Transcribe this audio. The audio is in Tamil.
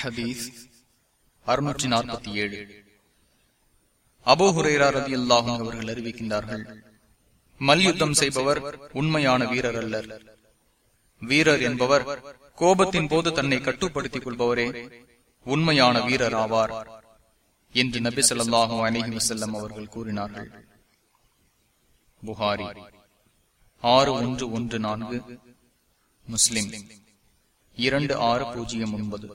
ஹதீஸ் அறுநூற்றி நாற்பத்தி ஏழு. அபோஹுரேரா ரதி அல்லாஹும் அவர்கள் அறிவிக்கின்றார்கள் மல்யுத்தம் செய்பவர் உண்மையான வீரர் அல்லர். வீரர் என்பவர் கோபத்தின் போது தன்னை கட்டுப்படுத்திக் கொள்பவரே உண்மையான வீரர் ஆவார் என்று நபி சொல்லாஹும் அலஹி வசல்லம் அவர்கள் கூறினார்கள். புகாரி ஆறு ஒன்று ஒன்று நான்கு முஸ்லிம் இரண்டு ஆறு பூஜ்ஜியம் ஒன்பது.